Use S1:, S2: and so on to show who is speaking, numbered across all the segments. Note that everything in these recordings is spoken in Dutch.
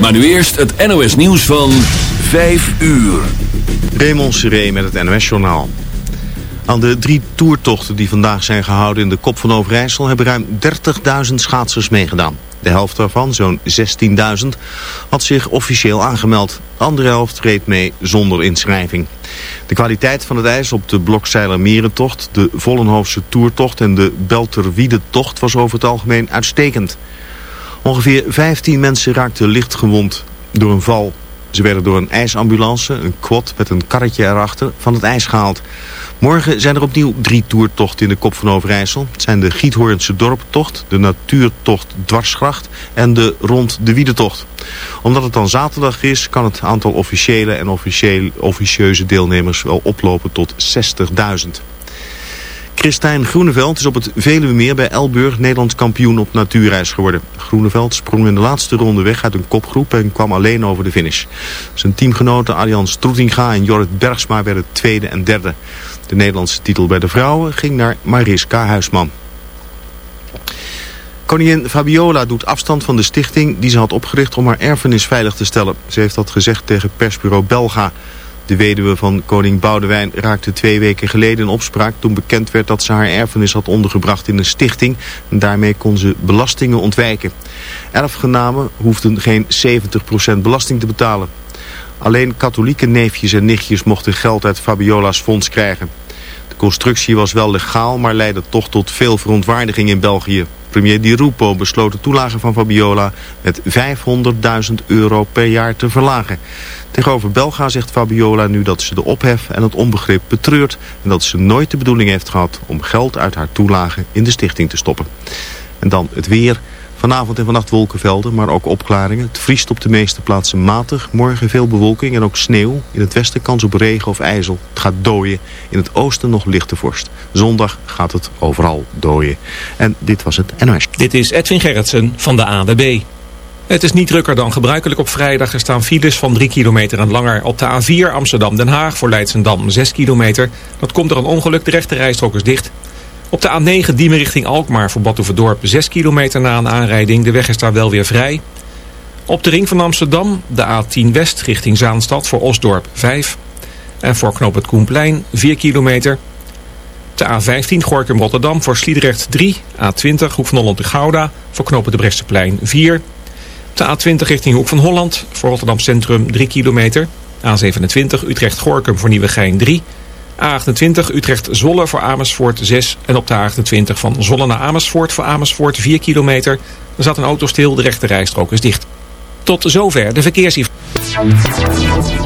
S1: Maar nu eerst het NOS nieuws van 5 uur.
S2: Raymond Seré met het NOS journaal. Aan de drie toertochten die vandaag zijn gehouden in de Kop van Overijssel... hebben ruim 30.000 schaatsers meegedaan. De helft daarvan, zo'n 16.000, had zich officieel aangemeld. De andere helft reed mee zonder inschrijving. De kwaliteit van het ijs op de Blokzeiler Merentocht, de Vollenhoofse Toertocht en de Belterwiede Tocht was over het algemeen uitstekend. Ongeveer 15 mensen raakten licht gewond door een val. Ze werden door een ijsambulance, een quad met een karretje erachter, van het ijs gehaald. Morgen zijn er opnieuw drie toertochten in de Kop van Overijssel. Het zijn de Giethoornse Dorptocht, de Natuurtocht Dwarsgracht en de Rond de Wiedetocht. Omdat het dan zaterdag is, kan het aantal officiële en officieuze deelnemers wel oplopen tot 60.000. Christijn Groeneveld is op het Veluwemeer bij Elburg Nederlands kampioen op natuurreis geworden. Groeneveld sprong in de laatste ronde weg uit een kopgroep en kwam alleen over de finish. Zijn teamgenoten Arjan Stroetinga en Jorrit Bergsma werden tweede en derde. De Nederlandse titel bij de vrouwen ging naar Mariska Huisman. Koningin Fabiola doet afstand van de stichting die ze had opgericht om haar erfenis veilig te stellen. Ze heeft dat gezegd tegen persbureau Belga. De weduwe van koning Boudewijn raakte twee weken geleden in opspraak... toen bekend werd dat ze haar erfenis had ondergebracht in een stichting. En daarmee kon ze belastingen ontwijken. Erfgenamen hoefden geen 70% belasting te betalen. Alleen katholieke neefjes en nichtjes mochten geld uit Fabiola's fonds krijgen. De constructie was wel legaal, maar leidde toch tot veel verontwaardiging in België. Premier Di Rupo besloot de toelage van Fabiola met 500.000 euro per jaar te verlagen. Tegenover Belga zegt Fabiola nu dat ze de ophef en het onbegrip betreurt... en dat ze nooit de bedoeling heeft gehad om geld uit haar toelage in de stichting te stoppen. En dan het weer... Vanavond en vannacht wolkenvelden, maar ook opklaringen. Het vriest op de meeste plaatsen matig. Morgen veel bewolking en ook sneeuw. In het westen kans op regen of ijzel. Het gaat dooien. In het oosten nog lichte vorst. Zondag gaat het overal dooien. En dit was het NOS.
S3: Dit is Edwin Gerritsen van de AWB. Het is niet drukker dan gebruikelijk op vrijdag. Er staan files van 3 kilometer en langer. Op de A4 Amsterdam-Den Haag voor Leidsendam 6 kilometer. Dat komt er een ongeluk. De rechte rijstrook is dicht. Op de A9 Diemen richting Alkmaar voor Badhoevedorp 6 kilometer na een aanrijding. De weg is daar wel weer vrij. Op de ring van Amsterdam de A10 West richting Zaanstad voor Osdorp 5. En voor knoop het Koenplein 4 kilometer. De A15 Gorkum Rotterdam voor Sliedrecht 3. A20 Hoek van Holland de Gouda voor knopen de Bresseplein 4. De A20 richting Hoek van Holland voor Rotterdam Centrum 3 kilometer. A27 Utrecht Gorkum voor Nieuwegein 3 A28 Utrecht-Zolle voor Amersfoort 6. En op de A28 van Zolle naar Amersfoort voor Amersfoort 4 kilometer. Er zat een auto stil, de rechte rijstrook is dicht. Tot zover de verkeersinformatie.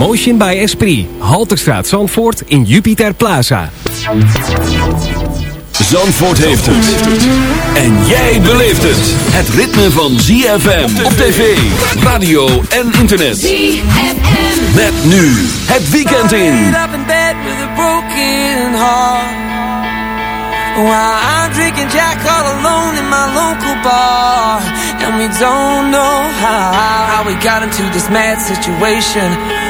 S4: Motion by Esprit. Halterstraat Zandvoort in Jupiter Plaza.
S1: Zandvoort heeft het. En jij beleeft het. Het ritme van ZFM op tv, radio en internet. ZFM. Met nu het weekend in.
S5: up in bed with a broken heart. While I'm drinking Jack all alone in my local bar. And we don't know how, how we got into this mad situation.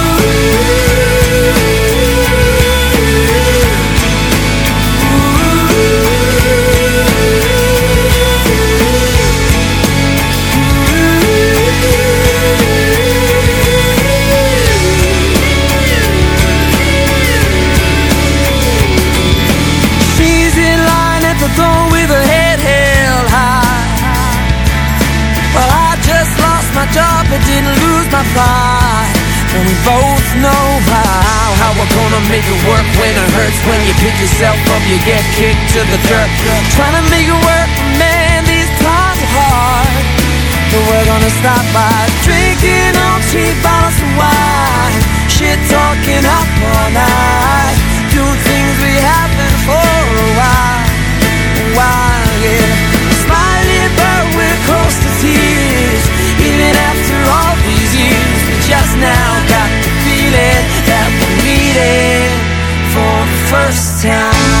S5: both know how, how we're gonna make it work when it hurts. When you pick yourself up, you get kicked to the dirt. Trying to make it work, man, these times are hard. But we're gonna stop by drinking on cheap bottles of wine. Shit talking up all night. Doing things we haven't for a while. A while, yeah. Smiling, but we're close to tears. Even after all these years, just now we're meeting for the first Drinking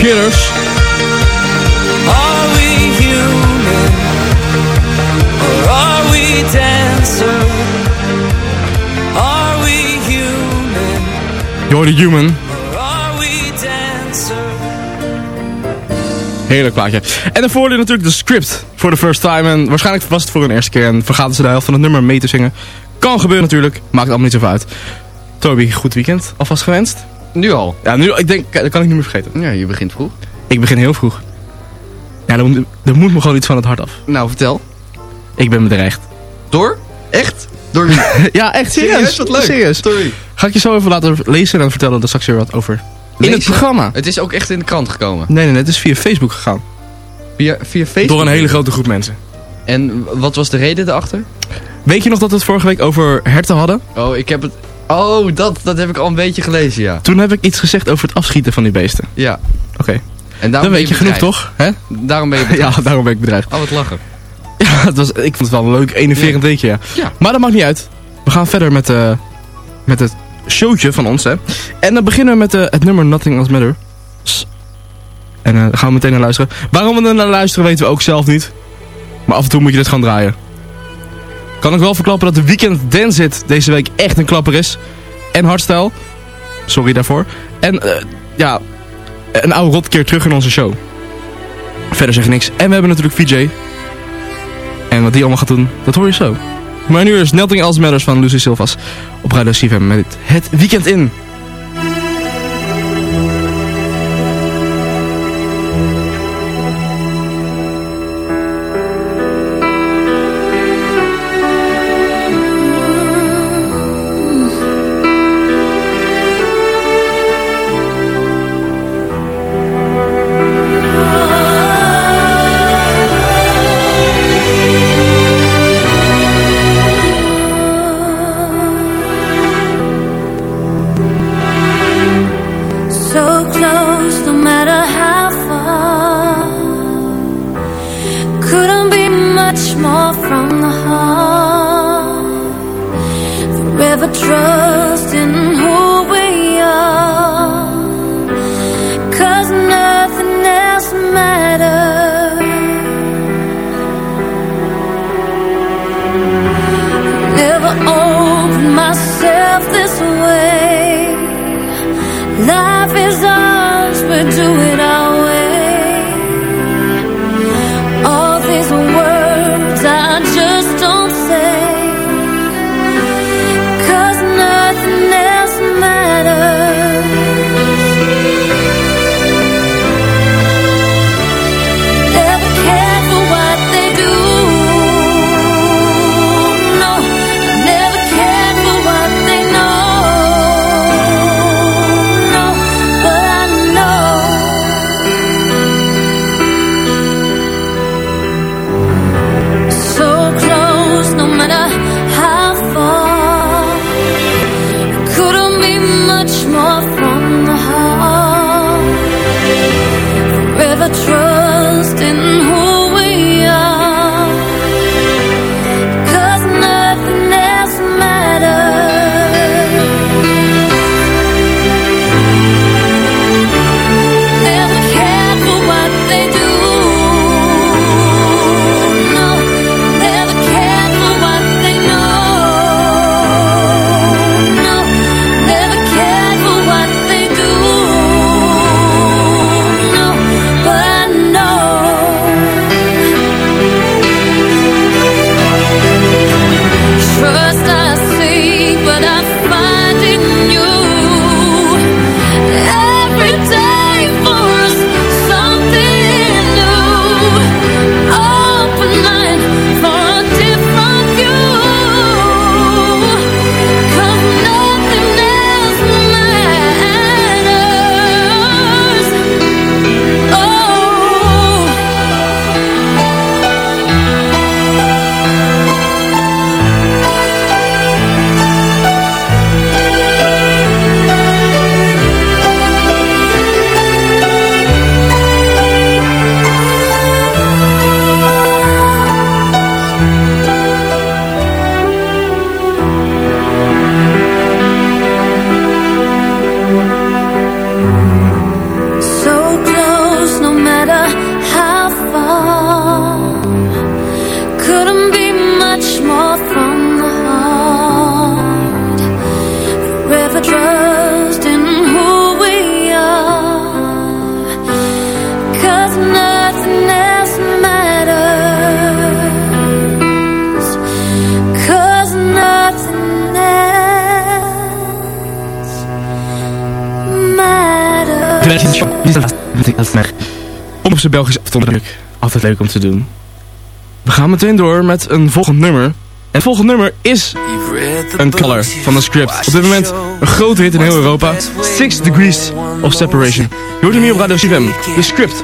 S6: Killers.
S5: Are we human? Or are we dancer? Are we human?
S6: You're the Human.
S5: Or are we dancer?
S6: Heerlijk plaatje. En daarvoor hoorde je natuurlijk de script voor de first time. En waarschijnlijk was het voor een eerste keer. En vergaten ze de helft van het nummer mee te zingen. Kan gebeuren natuurlijk. Maakt allemaal niet zoveel uit. Toby, goed weekend. Alvast gewenst.
S7: Nu al?
S6: Ja, nu, ik denk, dat kan ik niet meer vergeten.
S7: Ja, je begint vroeg.
S6: Ik begin heel vroeg. Ja, er moet, er moet me gewoon iets van het hart af.
S7: Nou, vertel.
S6: Ik ben bedreigd.
S7: Door? Echt? Door wie?
S6: ja, echt serieus.
S7: Serieus? Wat leuk.
S6: Serieus.
S7: Sorry.
S6: Ga ik je zo even laten lezen en dan vertellen er straks weer wat over. In het programma.
S7: Het is ook echt in de krant gekomen.
S6: Nee, nee, nee, het is via Facebook gegaan.
S7: Via, via Facebook?
S6: Door een hele grote groep mensen.
S7: En wat was de reden erachter?
S6: Weet je nog dat we het vorige week over herten hadden?
S7: Oh, ik heb het... Oh, dat, dat heb ik al een beetje gelezen, ja.
S6: Toen heb ik iets gezegd over het afschieten van die beesten.
S7: Ja.
S6: Oké.
S7: En
S6: Dan
S7: daarom
S6: weet je genoeg, toch? Hè?
S7: Daarom ben je bedreigd.
S6: Ja, daarom ben ik bedreigd.
S7: Oh, wat lachen.
S6: Ja, het was, ik vond het wel een leuk, enerverend weekje, ja.
S7: Ja.
S6: Maar dat maakt niet uit. We gaan verder met, eh met het showtje van ons, hè. En dan beginnen we met eh, het nummer Nothing Else Matter. En daar gaan we meteen naar luisteren. Waarom we er naar luisteren weten we ook zelf niet. Maar af en toe moet je dit gaan draaien. Kan ik wel verklappen dat de Weekend Dance deze week echt een klapper is. En hardstyle. Sorry daarvoor. En eh, ja, een oude rot keer terug in onze show. Verder zeg ik niks. En we hebben natuurlijk VJ. En wat die allemaal gaat doen, dat hoor je zo. Maar nu is Nothing Else Matters van Lucy Silvas op Radio CFM met het weekend in.
S8: Om op zijn Belgisch af te altijd leuk om te doen. We gaan meteen door met een volgend nummer. Het volgende nummer is een color van de script. Op dit moment een grote hit in heel Europa. Six Degrees of Separation. Je hoort hem hier op Radio CFM. De script.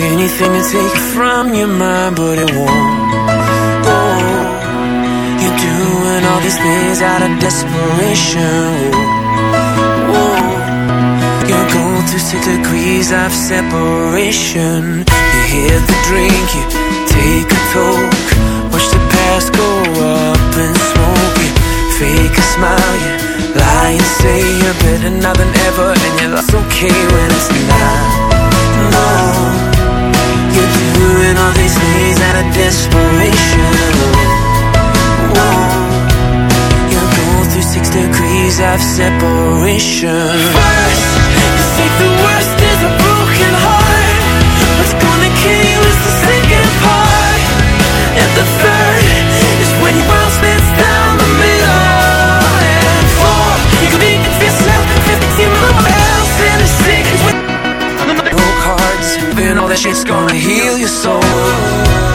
S5: Anything to take from your mind, but it won't. Oh, you're doing all these things out of desperation. Whoa, you're going through six degrees of separation. You hit the drink, you take a toke. Past go up in smoke. You fake a smile, you lie and say you're better now than ever, and you're okay when it's not. No. You're doing all these things out of desperation. Whoa. You're going through six degrees of separation. First, you think the worst is a broken heart. What's gonna kill you is the second part. And the that shit's gonna heal your soul.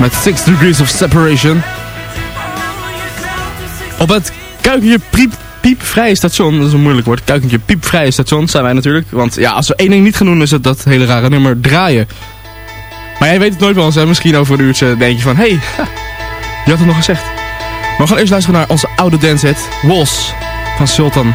S8: Met Six Degrees of Separation. Op het kuikentje piep, piepvrije station, dat is een moeilijk woord, kuikentje piepvrije station zijn wij natuurlijk. Want ja, als we één ding niet gaan doen is het dat hele rare nummer draaien. Maar jij weet het nooit wel eens, hè? misschien over een uurtje denk je van, hé, hey, je had het nog gezegd. Maar we gaan eerst luisteren naar onze oude dancehit, Walls van Sultan.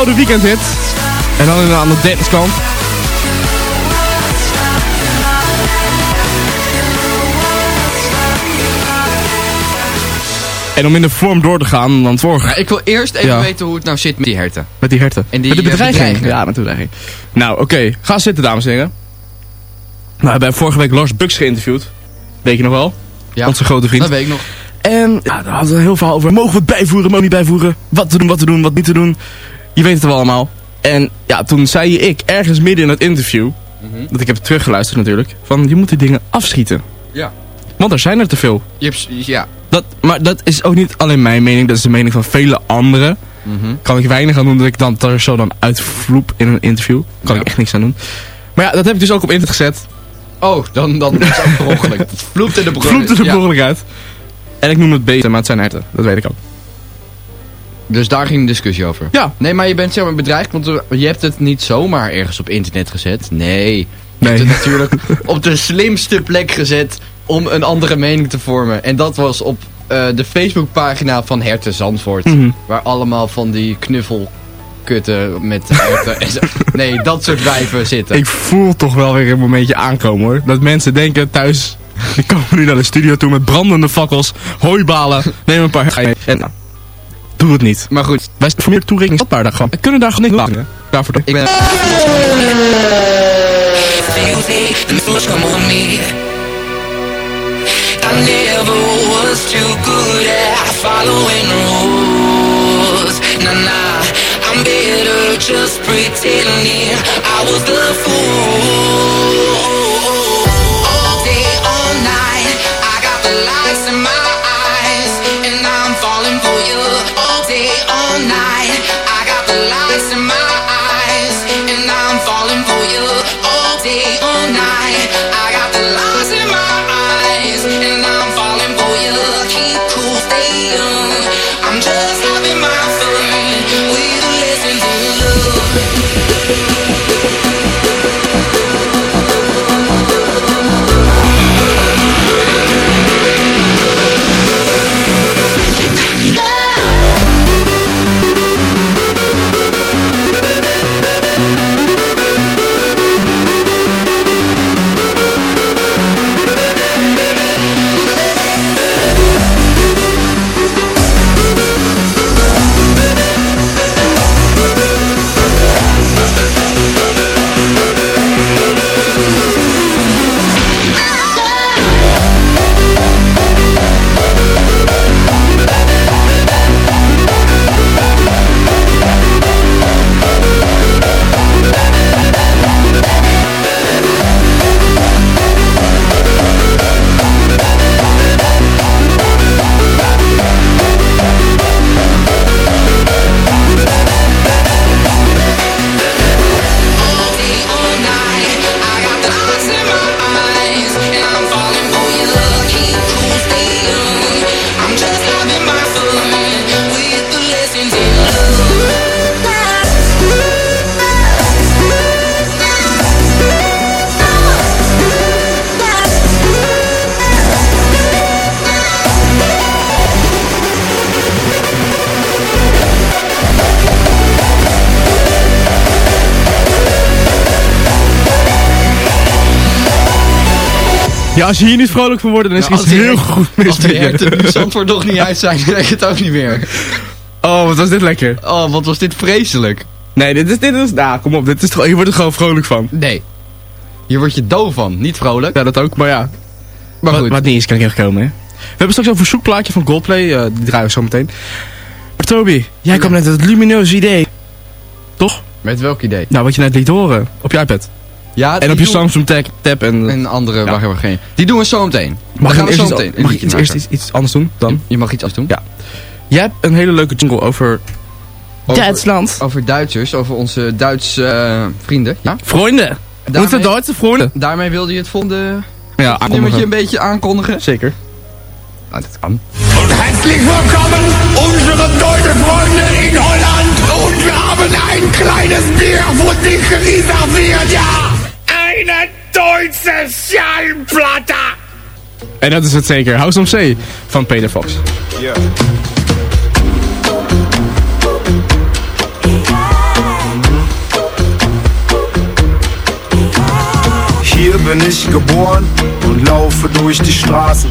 S8: Oude weekendhit. En dan aan de dance kant. En om in de vorm door te gaan, want vorige...
S7: Ja, ik wil eerst even
S8: Ja.
S7: weten hoe het nou zit met die herten.
S8: Met die herten.
S7: En die,
S8: met de
S7: eh,
S8: bedreiging. Ja, met de bedreiging. Nou, oké. Ga zitten, dames en heren. Nou, we hebben vorige week Lars Bux geïnterviewd. Weet je nog wel?
S7: Ja,
S8: Onze grote vriend.
S7: dat weet ik nog.
S8: En ja, daar hadden we heel veel over. Mogen we het bijvoeren, mogen we niet bijvoeren? Wat te doen, wat te doen, wat niet te doen. Je weet het wel allemaal. En ja, toen zei ik ergens midden in het interview, dat ik heb teruggeluisterd natuurlijk, van je moet die dingen afschieten.
S7: Ja.
S8: Want er zijn er te veel.
S7: Ja.
S8: Dat, maar dat is ook niet alleen mijn mening, dat is de mening van vele anderen.
S7: Mhm.
S8: Kan ik weinig aan doen dat ik dan er zo dan uitvloep in een interview. Kan
S7: Ja.
S8: ik echt niks aan doen. Maar ja, dat heb ik dus ook op internet gezet.
S7: Oh, dan, dan is het per ongeluk. Vloept in de broek.
S8: Vloepte er
S7: Ja.
S8: uit. En ik noem het beter, maar het zijn herten. Dat weet ik ook.
S7: Dus daar ging de discussie over.
S8: Ja.
S7: Nee, maar je bent zeg maar bedreigd, want er- je hebt het niet zomaar ergens op internet gezet. Nee. Je
S8: Nee.
S7: hebt het natuurlijk op de slimste plek gezet om een andere mening te vormen. En dat was op eh, de Facebookpagina van Herten Zandvoort.
S8: Mhm.
S7: Waar allemaal van die knuffelkutten met herten. Nee, dat soort wijven zitten.
S8: Ik voel toch wel weer een momentje aankomen hoor. Dat mensen denken thuis, die komen nu naar de studio toe met brandende fakkels, hooibalen, neem een paar. En nou, doe het niet.
S7: Maar goed.
S8: Wij zijn voor meer toerekening vatbaar daarvan. We kunnen daar gewoon niks aan. Daarvoor
S7: Ik ben...
S9: come on me. I never was too good at following rules. Nah, nah, I'm better just pretending I was the fool. Got
S8: Ja, als je hier niet vrolijk van wordt, dan is er
S7: Nou,
S8: iets heel goed mis
S7: Als de
S8: je.
S7: herten nog niet uit zijn, dan weet ik het ook niet meer.
S8: Oh, wat was dit lekker.
S7: Oh, wat was dit vreselijk.
S8: Nee, dit is, dit is, nou kom op, dit is toch, je wordt er gewoon vrolijk van.
S7: Nee. Hier word je doof van, niet vrolijk.
S8: Ja, dat ook, maar ja.
S7: Maar goed.
S8: wat niet is, kan ik even komen, hè. We hebben straks een verzoekplaatje van Goldplay, eh, die draaien we zo meteen. Maar Toby, jij kwam net met het lumineuze idee. Toch?
S7: Met welk idee?
S8: Nou, wat je net liet horen, op je iPad.
S7: Ja,
S8: En op je Samsung tab, tab en...
S7: En andere,
S8: Ja.
S7: waar hebben we geen. Die doen we zo meteen.
S8: Mag
S7: gaan we
S8: eerst,
S7: zo
S8: iets,
S7: meteen.
S8: mag ik iets, eerst iets, iets anders doen dan?
S7: Je mag iets anders doen.
S8: Ja. Jij hebt een hele leuke jingle over,
S7: Over-
S8: Duitsland.
S7: Over Duitsers, over onze Duitse eh, vrienden. Ja?
S8: Vrienden. Onze Duitse vrienden.
S7: Daarmee wilde je het volgende
S8: Ja,
S7: nummertje
S8: aankondigen.
S7: een beetje aankondigen?
S8: Zeker.
S7: Nou, dat kan.
S10: Und herzlich willkommen, unsere deutsche Freunde in Holland. Und wir haben ein kleines Bier für dich reserviert, ja. Een deutsche Schallplatte!
S8: En dat is het zeker. House on C van Peter Fox.
S10: Yeah. Hier ben ik geboren und laufe durch die Straßen.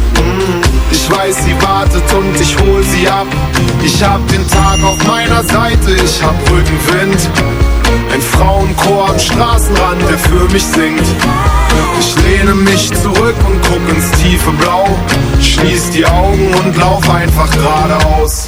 S10: Ich weiß, sie wartet und ich hol sie ab. Ich hab den Tag auf meiner Seite, ich hab Rückenwind. Ein Frauenchor am Straßenrand, der für mich singt. Ich lehne mich zurück und guck ins tiefe Blau. Schließ die Augen und lauf einfach geradeaus.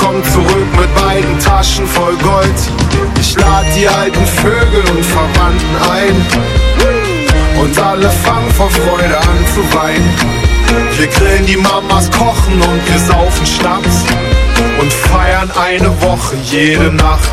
S10: komm zurück mit beiden Taschen voll Gold. Ich lad die alten Vögel und Verwandten ein und alle fangen vor Freude an zu weinen. Wir grillen die Mamas, kochen und wir saufen Schnaps und feiern eine Woche jede Nacht.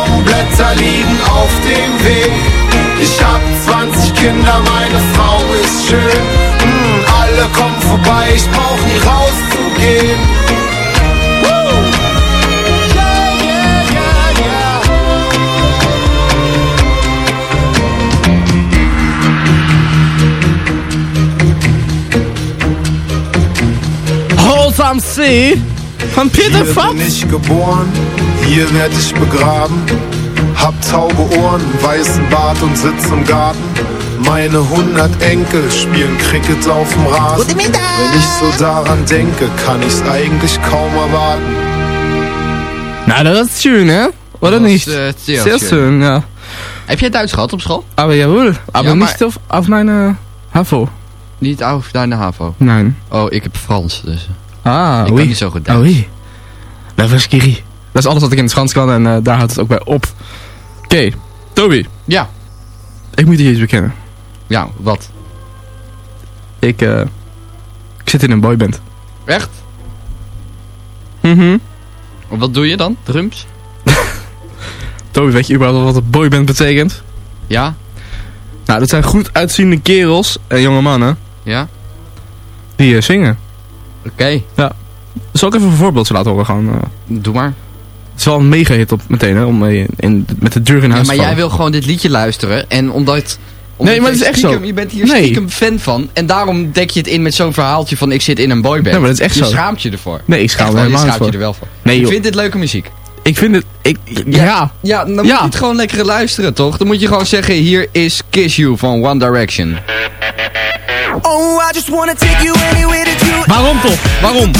S10: Orangenbaumblätter liegen auf dem Weg. Ich hab 20 Kinder, meine Frau ist schön. Mm, alle kommen vorbei, ich brauch nie rauszugehen. Woo! Yeah, yeah, yeah.
S8: Haus am See von Peter
S10: Hier
S8: Fox.
S10: bin ich geboren, hier werd ich begraben. Hab taube Ohren, weißen Bart und sitz im Garten. Meine hundert Enkel spielen Cricket auf dem Rasen. Wenn ich so daran denke, kann ich's eigentlich kaum erwarten.
S8: Nou, dat is schön, hè? Oder
S7: Dat is,
S8: nicht?
S7: eh, zeer
S8: Sehr
S7: schön.
S8: schön, ja.
S7: Heb jij Duits gehad op school?
S8: Aber jawohl, aber
S7: Ja, maar-
S8: nicht auf, auf meine HAVO.
S7: Niet auf deine HAVO?
S8: Nein.
S7: Oh, ik heb Frans, dus...
S8: Ah,
S7: ik
S8: oei.
S7: kan niet zo goed Duits.
S8: Oei. La Verschiri. Dat is alles wat ik in het Frans kan en eh, daar houdt het ook bij op. Oké, Toby.
S7: Ja.
S8: Ik moet je iets bekennen.
S7: Ja, wat?
S8: Ik, eh, ik zit in een boyband.
S7: Echt?
S8: Mhm.
S7: Wat doe je dan? Drums?
S8: Toby, weet je überhaupt wat een boyband betekent?
S7: Ja?
S8: Nou, dat zijn goed uitziende kerels en jonge mannen
S7: Ja?
S8: die eh, zingen.
S7: Oké.
S8: Ja. Zal ik even een voorbeeld laten horen gewoon? eh?
S7: Doe maar.
S8: Het is wel een mega hit op meteen, hè, om in, met de deur in
S7: Ja,
S8: huis
S7: maar
S8: te
S7: jij wil gewoon dit liedje luisteren en omdat... omdat
S8: Nee, maar het is echt
S7: stiekem-
S8: zo.
S7: Je bent hier
S8: Nee.
S7: stiekem fan van en daarom dek je het in met zo'n verhaaltje van ik zit in een boyband.
S8: Nee, maar dat is echt
S7: je
S8: zo.
S7: schaamt je ervoor.
S8: Nee, ik schaam
S7: Echt
S8: me helemaal
S7: Je
S8: niet
S7: schaamt je
S8: voor.
S7: er wel voor.
S8: Nee,
S7: ik
S8: joh.
S7: vind dit leuke muziek.
S8: Ik vind het... Ik, ja.
S7: Ja, dan moet
S8: Ja.
S7: je het gewoon lekker luisteren, toch? Dan moet je gewoon zeggen, hier is Kiss You van One Direction.
S5: Oh, I just wanna take you anywhere that you
S8: Waarom toch? Waarom?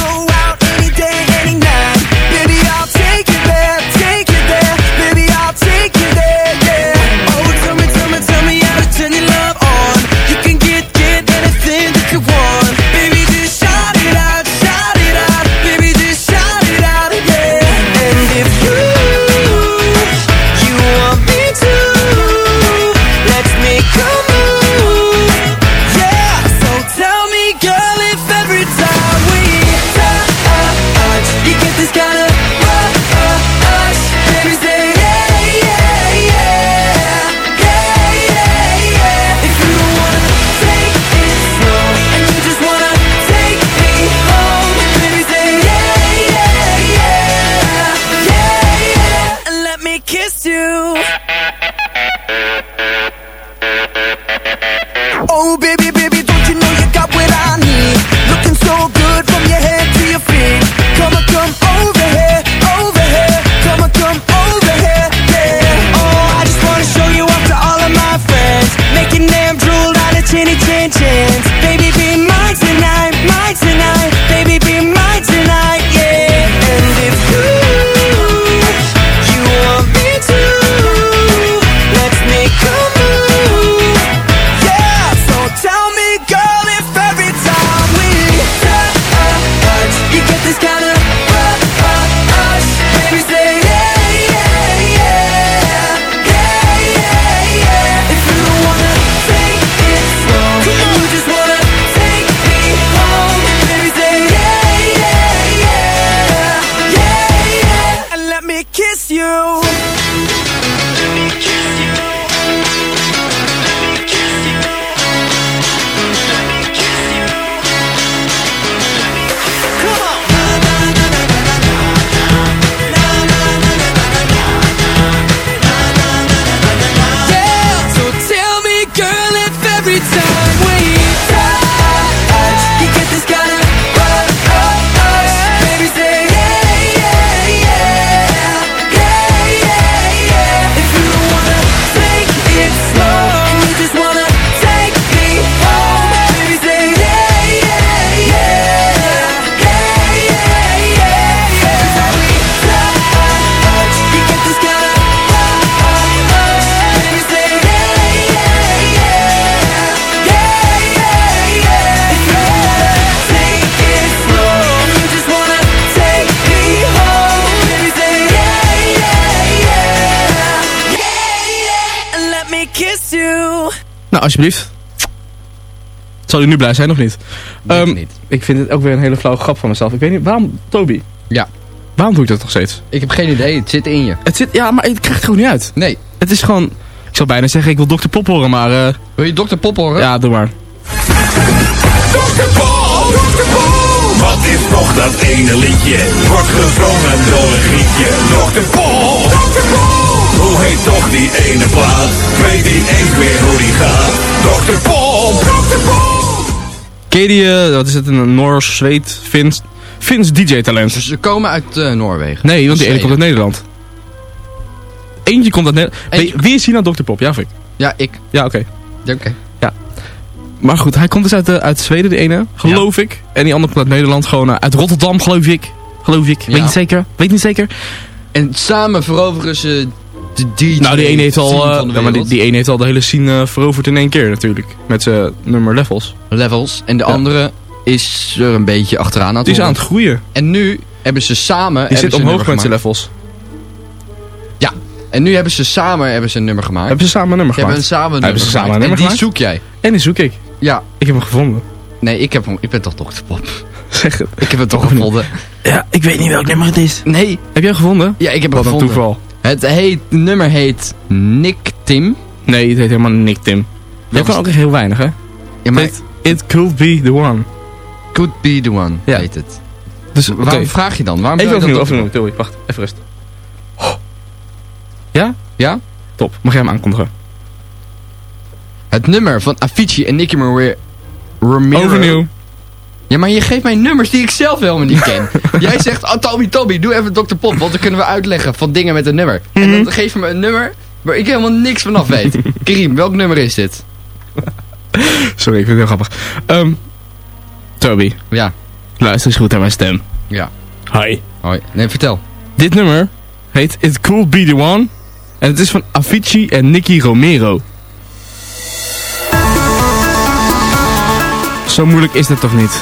S8: Alsjeblieft. Zal u nu blij zijn of niet? Ehm, Ik vind het ook weer een hele flauwe grap van mezelf. Ik weet niet, waarom, Toby?
S7: Ja.
S8: Waarom doe ik dat nog steeds?
S7: Ik heb geen idee, het zit in je.
S8: Het zit, ja, maar ik krijg het gewoon niet uit.
S7: Nee.
S8: Het is gewoon, ik zou bijna zeggen, ik wil Dr. Pop horen, maar... eh,
S7: Wil je Dr. Pop horen?
S8: Ja, doe maar.
S11: Wat is nog dat ene liedje? Wordt gezongen door een grietje. Dr. Toch die ene plaat? Weet niet eens meer hoe die gaat. Dr. Pol. Dr. Pol.
S8: Ken je die, eh, wat is het, een Noors, Zweed, Fins, Fins DJ-talent?
S7: Ze komen uit eh, Noorwegen.
S8: Nee, want die ene komt uit Nederland. Eentje komt uit Nederland. Wie, is hier nou Dr. Pop? Ja, of ik?
S7: Ja, ik.
S8: Ja, oké.
S7: Ja, Oké.
S8: Ja. Maar goed, hij komt dus uit, eh, uit Zweden, de ene, geloof ik. En die andere komt uit Nederland, gewoon uit Rotterdam, geloof ik. Geloof ik. Weet
S7: Ja.
S8: niet zeker. Weet niet zeker.
S7: En samen veroveren ze DJ
S8: Nou, die ene heeft al, eh, ja, maar die, die ene heeft al de hele scene eh, veroverd in één keer natuurlijk. Met zijn nummer levels.
S7: levels. En de
S8: Ja.
S7: andere is er een beetje achteraan aan het
S8: Die is aan het groeien.
S7: En nu hebben ze samen...
S8: Die zit
S7: ze een
S8: omhoog met zijn
S7: gemaakt.
S8: levels.
S7: Ja. En nu hebben ze samen hebben ze een nummer gemaakt.
S8: Hebben ze samen een nummer
S7: Ze hebben
S8: gemaakt?
S7: een samen een
S8: Hebben
S7: nummer
S8: ze samen
S7: gemaakt.
S8: een nummer
S7: En die
S8: gemaakt?
S7: zoek jij.
S8: En die zoek ik.
S7: Ja.
S8: Ik heb hem gevonden.
S7: Nee, ik, heb hem, ik ben toch Dr. Pop.
S8: Zeg het.
S7: Ik heb het toch gevonden.
S8: Ja, ik weet niet welk nummer het is.
S7: Nee.
S8: Heb jij hem gevonden?
S7: Ja, ik heb
S8: Wat
S7: het
S8: een
S7: gevonden.
S8: toeval.
S7: Het, heet, het nummer heet Nick Tim.
S8: Nee, het heet helemaal Nick Tim.
S7: Is-
S8: gewoon ook echt heel weinig, hè?
S7: Ja, maar
S8: It, it could be the one.
S7: Could be the one,
S8: Ja.
S7: heet het.
S8: Dus
S7: Waarom
S8: oké.
S7: vraag je dan? Waarom
S8: Even
S7: dat
S8: overnieuw. Tilly, wacht. Even rust. Ja?
S7: Ja?
S8: Top. Mag jij hem aankondigen?
S7: Het nummer van Avicii en Nicki Mar- Romero.
S8: Overnieuw.
S7: Ja, maar je geeft mij nummers die ik zelf helemaal niet ken. Jij zegt, oh, Toby, Toby, doe even Dr. Pop, want dan kunnen we uitleggen van dingen met een nummer. En
S8: Mhm.
S7: dan geef je me een nummer waar ik helemaal niks vanaf weet. Karim, welk nummer is dit?
S8: Sorry, ik vind het heel grappig. Ehm Toby,
S7: Ja,
S8: luister eens goed naar mijn stem.
S7: ja.
S8: Hi.
S7: Hoi. Nee, vertel.
S8: Dit nummer heet It Could Be The One. En het is van Avicii en Nicky Romero. Zo moeilijk is dat toch niet?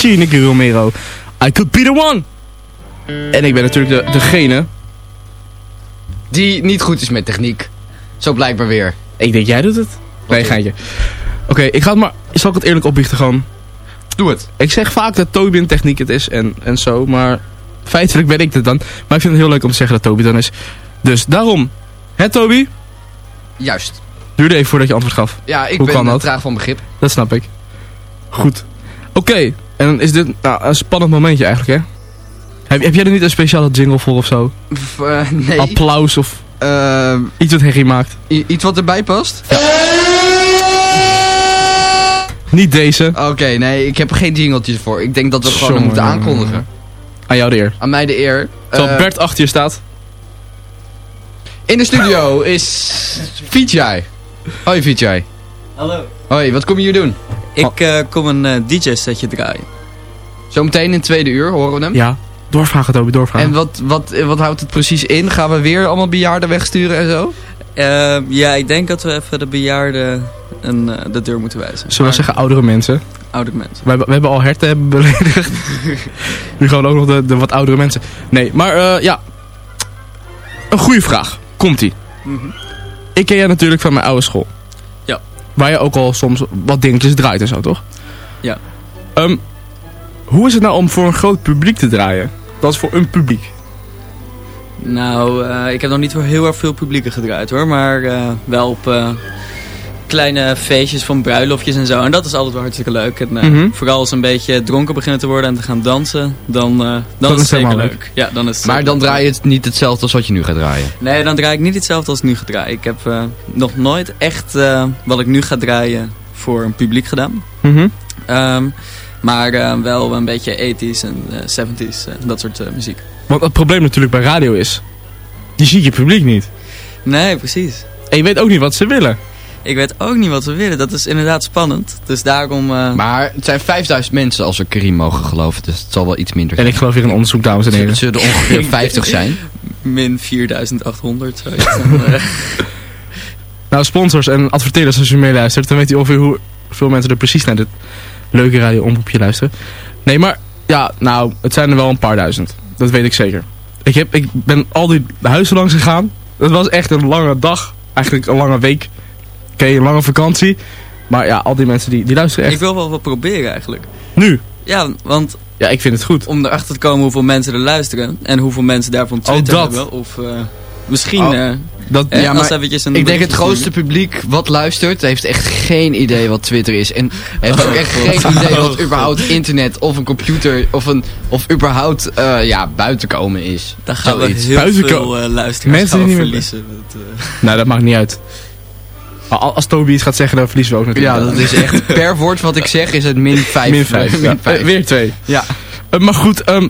S8: Avicii, Nicky Romero. I could be the one. En ik ben natuurlijk de, degene.
S7: Die niet goed is met techniek. Zo blijkbaar weer.
S8: Ik denk, jij doet het. Nee, geintje. Oké, ik ga het maar... Zal ik het eerlijk opbiechten gewoon?
S7: Doe het.
S8: Ik zeg vaak dat Toby een techniek het is en, en zo, maar feitelijk ben ik het dan. Maar ik vind het heel leuk om te zeggen dat Toby dan is. Dus daarom. Hè Toby?
S7: Juist.
S8: Duurde even voordat je antwoord gaf.
S7: Ja, ik
S8: Hoe
S7: ben
S8: kan dat?
S7: traag van begrip.
S8: Dat snap ik. Goed. Oké, en dan is dit nou, een spannend momentje eigenlijk, hè? Heb, heb jij er niet een speciale jingle voor of zo?
S7: F- eh, nee.
S8: Applaus of
S7: Eh,
S8: iets wat herrie maakt?
S7: iets wat erbij past?
S8: Niet deze.
S7: Oké, nee, ik heb er geen jingeltjes voor. Ik denk dat we gewoon moeten aankondigen.
S8: Aan jou de eer.
S7: Aan mij de eer.
S8: Terwijl
S7: Eh,
S8: Bert achter je staat.
S7: In de studio is Vijay. Hoi Vijay.
S12: Hallo.
S7: Hoi, wat kom je hier doen?
S12: Ik eh, kom een eh, DJ-setje draaien.
S7: Zometeen in het tweede uur horen we hem.
S8: Ja, doorvragen Toby, doorvragen.
S7: En wat, wat, wat houdt het precies in? Gaan we weer allemaal bejaarden wegsturen en zo?
S12: Eh, ja, ik denk dat we even de bejaarden een, eh, de deur moeten wijzen.
S8: Zullen we
S12: Maar-
S8: zeggen oudere mensen?
S12: Oudere mensen.
S8: We hebben, we hebben al herten hebben beledigd. nu gewoon ook nog de, de wat oudere mensen. Nee, maar eh, ja. Een goede vraag. Komt-ie.
S12: Mhm.
S8: Ik ken jij natuurlijk van mijn oude school. Waar je ook al soms wat dingetjes draait en zo, toch?
S12: Ja.
S8: Ehm, hoe is het nou om voor een groot publiek te draaien? Dat is voor een publiek.
S12: Nou, eh, ik heb nog niet voor heel erg veel publieken gedraaid hoor. Maar eh, wel op eh, kleine feestjes van bruiloftjes en zo. En dat is altijd wel hartstikke leuk. En, eh,
S8: Mhm.
S12: Vooral als ze een beetje dronken beginnen te worden en te gaan dansen. Dan, eh, dan, is het zeker
S8: helemaal
S12: leuk. Ja, dan is het
S7: Maar dan
S12: leuk.
S7: draai je het niet hetzelfde als wat je nu gaat draaien.
S12: Nee, dan draai ik niet hetzelfde als nu ga draaien. Ik heb eh, nog nooit echt eh, wat ik nu ga draaien voor een publiek gedaan.
S8: Mhm.
S12: Ehm, maar eh, wel een beetje 80s en eh, 70s, eh, dat soort muziek.
S8: Want het probleem natuurlijk bij radio is... Je ziet je publiek niet.
S12: Nee, precies.
S8: En je weet ook niet wat ze willen.
S12: Ik weet ook niet wat we willen. Dat is inderdaad spannend. Dus daarom... eh,
S7: Maar het zijn 5000 mensen als we Karim mogen geloven. Dus het zal wel iets minder
S8: En ik geloof weer een onderzoek, dames en heren.
S7: Het zullen er ongeveer 50 zijn.
S12: Min 4800, zoiets. Eh,
S8: Nou, sponsors en adverteerders als u meeluistert, dan weet u ongeveer hoeveel mensen er precies naar dit leuke radio omroepje luisteren. Nee, maar ja, nou, het zijn er wel een paar duizend. Dat weet ik zeker. Ik, heb, ik ben al die huizen langs gegaan. Dat was echt een lange dag. Eigenlijk een lange week. Oké, een lange vakantie. Maar ja, al die mensen die, die luisteren echt.
S12: ik wil wel wat proberen eigenlijk.
S8: Nu?
S12: Ja, want...
S8: Ja, ik vind het goed.
S12: Om erachter te komen hoeveel mensen er luisteren. En hoeveel mensen daarvan Twitter
S8: dat.
S12: hebben. Of eh, misschien...
S7: Oh,
S12: eh,
S8: dat,
S12: eh,
S7: ja, maar
S12: eventjes een
S7: ik denk het grootste publiek wat luistert, heeft echt geen idee wat Twitter is. En heeft ook echt geen idee wat überhaupt internet of een computer of, een, of überhaupt eh, ja, buiten komen is.
S12: Dan gaan
S7: Zoiets.
S12: we heel veel luisteraars
S8: Mensen
S12: gaan we
S8: die niet
S12: verliezen.
S8: Nou, dat maakt niet uit. Als Toby iets gaat zeggen, dan verliezen we ook natuurlijk.
S7: Ja, dat is echt per woord wat ik zeg is het min 5.
S8: Min 5.
S7: min vijf.
S8: weer twee.
S7: Ja.
S8: Eh, maar goed, ehm,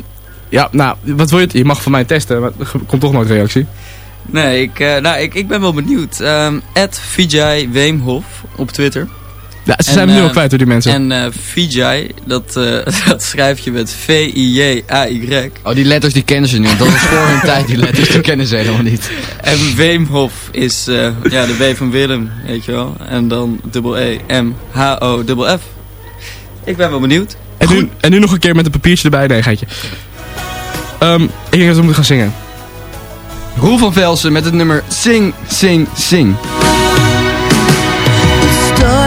S8: ja, nou, wat wil je? Je mag van mij testen, maar er komt toch nooit reactie.
S12: Nee, ik, eh, nou, ik, ik ben wel benieuwd. Ehm Vijay Weemhof op Twitter.
S8: Ja, ze
S12: En,
S8: zijn me nu
S12: eh,
S8: al kwijt door die mensen.
S12: En eh Vijay, dat, eh, dat schrijf je met V-I-J-A-Y.
S7: Oh, die letters die kennen ze nu. Dat is voor hun tijd, die letters die kennen ze helemaal niet.
S12: En Weemhof is eh, ja, de W van Willem, weet je wel. En dan dubbel E, M, H, O, dubbel F. Ik ben wel benieuwd.
S8: En nu, en nu nog een keer met een papiertje erbij. Nee, geitje. Ehm, ik denk dat we moeten gaan zingen.
S7: Roel van Velsen met het nummer Sing, Sing, Sing.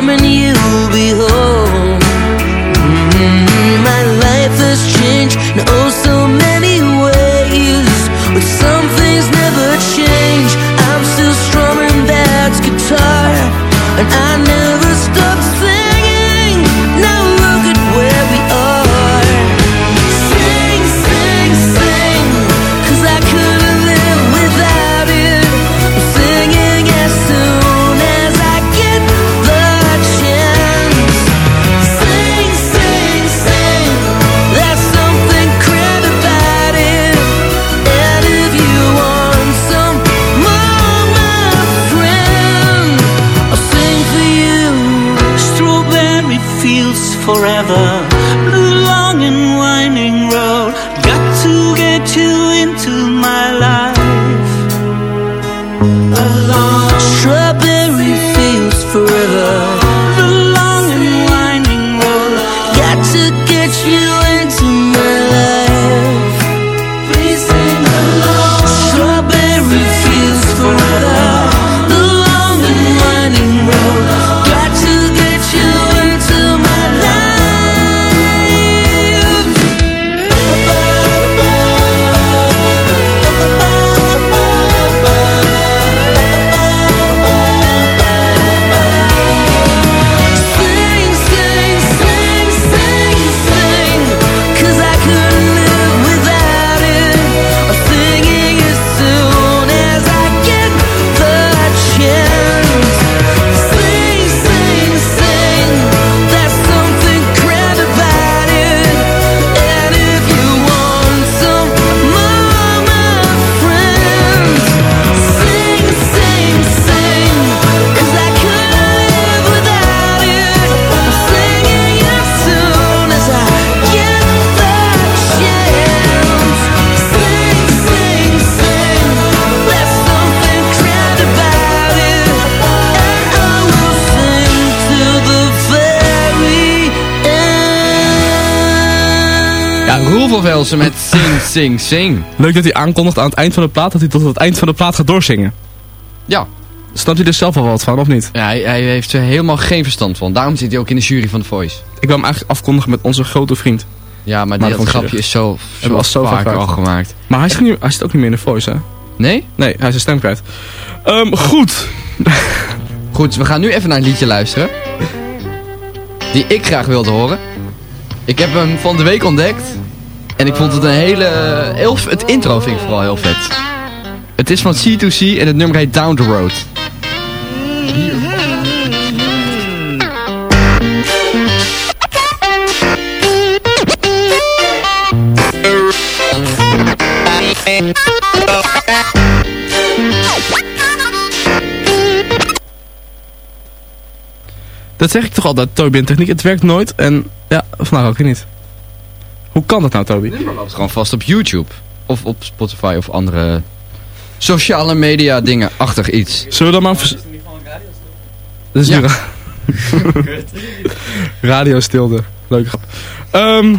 S5: Just hum and together.
S7: Ja, Roel van Velsen met Sing, Sing, Sing.
S8: Leuk dat hij aankondigt aan het eind van de plaat dat hij tot het eind van de plaat gaat doorzingen.
S7: Ja.
S8: Snapt hij er zelf al wat van, of niet?
S7: Ja, hij, hij heeft er helemaal geen verstand van. Daarom zit hij ook in de jury van The Voice.
S8: Ik wil hem eigenlijk afkondigen met onze grote vriend.
S7: Ja, maar,
S8: dat ik
S7: grapje is zo, zo,
S8: al zo
S7: vaak al gemaakt.
S8: Maar hij zit, nu, hij zit ook niet meer in de voice, hè?
S7: Nee?
S8: Nee, hij is zijn stem kwijt. Ehm, goed.
S7: Goed, we gaan nu even naar een liedje luisteren. Die ik graag wilde horen. Ik heb hem van de week ontdekt. En ik vond het een hele... Heel, het intro vind ik vooral heel vet. Het is van C2C en het nummer heet Down the Road.
S8: Dat zeg ik toch altijd, Toby en techniek. Het werkt nooit en ja, vandaag ook weer niet. Hoe kan dat nou, Toby?
S7: Het loopt gewoon vast op YouTube. Of op Spotify of andere sociale media dingen achtig iets.
S8: Zullen we dan maar... Dat is
S7: Ja.
S8: nu ra- Radio stilde. Leuke grap. Ehm,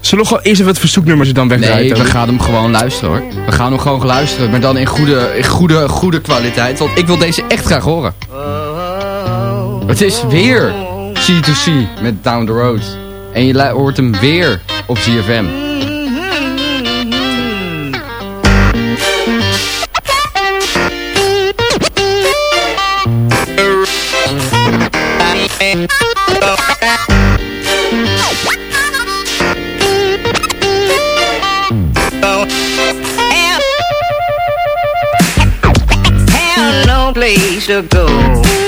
S8: zullen we gewoon eerst even het verzoeknummertje dan wegdraaien?
S7: Nee, we gaan hem gewoon luisteren hoor. We gaan hem gewoon luisteren, maar dan in goede, in goede, goede kwaliteit. Want ik wil deze echt graag horen. Het is weer C2C met Down the Road. En je hoort hem weer op.
S13: Have no place to go.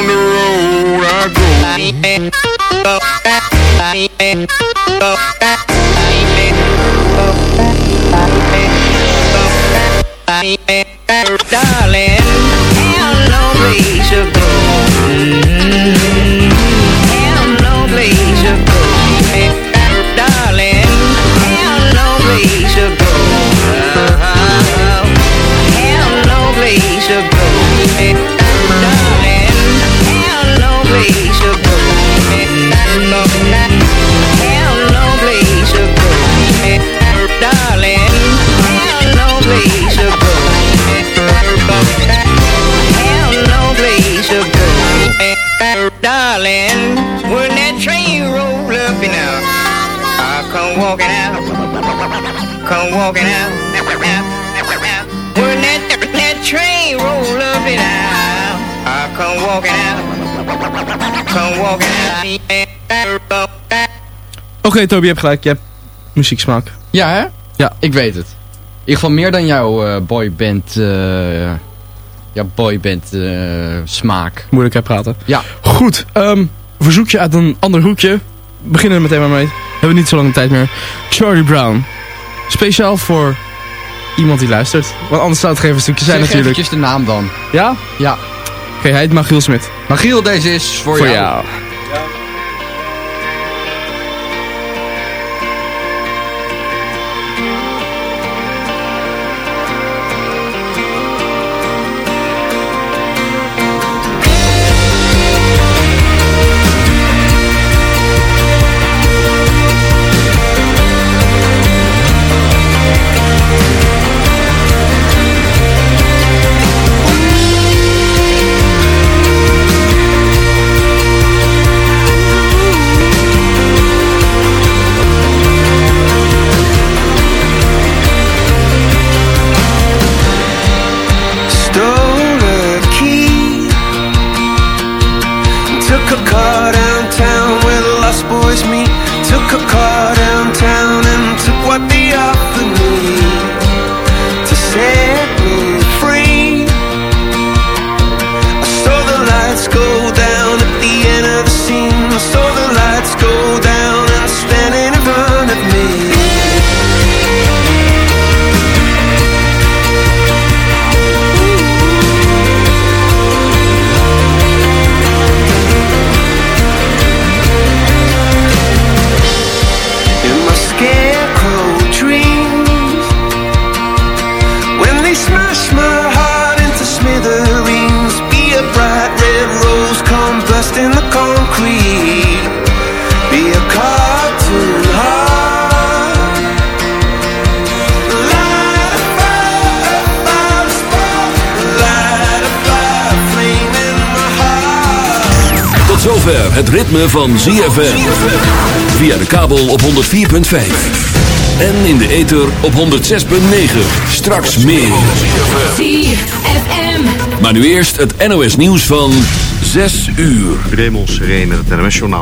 S11: Down the road I go.
S13: Darling,
S8: Oké, Toby, je hebt gelijk. Je hebt muzieksmaak.
S7: Ja, hè?
S8: Ja.
S7: Ik weet het. In ieder geval meer dan jouw eh, boyband... eh ja, boyband eh, smaak.
S8: Moeilijk hè praten.
S7: Ja.
S8: Goed, ehm, verzoekje uit een ander hoekje. We beginnen er meteen maar mee. Hebben we niet zo lange tijd meer. Charlie Brown. Speciaal voor iemand die luistert. Want anders zou het geen verzoekje zijn
S7: zeg
S8: natuurlijk.
S7: eventjes de naam dan.
S8: Ja?
S7: Ja.
S8: Oké, hij heet Magiel Smit.
S7: Magiel, deze is voor,
S8: Voor
S7: jou.
S8: jou.
S1: Van ZFM. Via de kabel op 104.5. En in de ether op 106.9. Straks meer.
S9: ZFM.
S1: Maar nu eerst het NOS nieuws van 6 uur.
S2: Raymond Seré met het NOS Journaal.